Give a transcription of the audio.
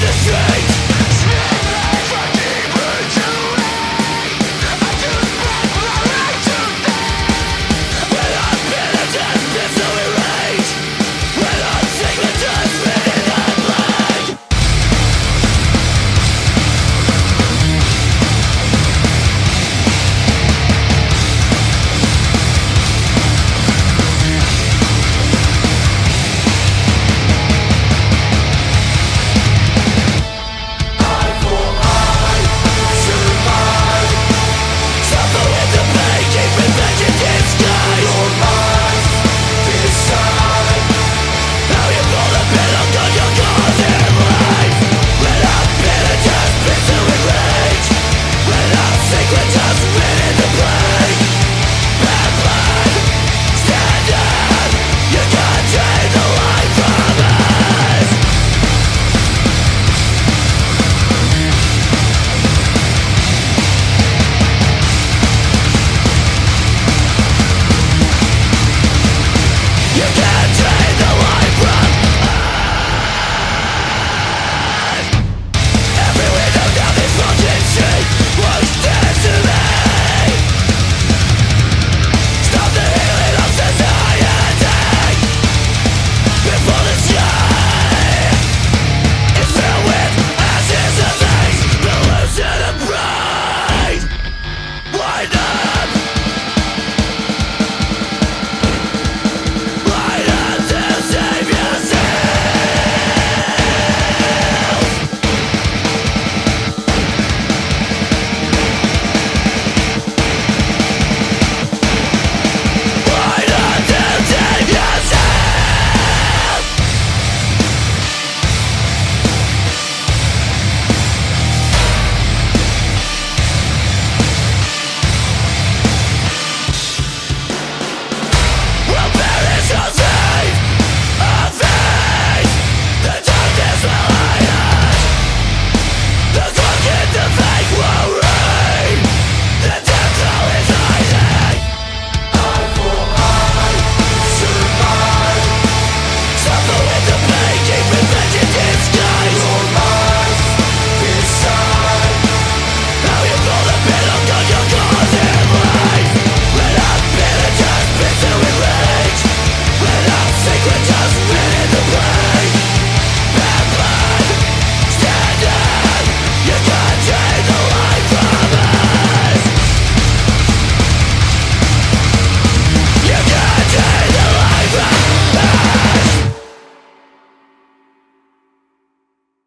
the street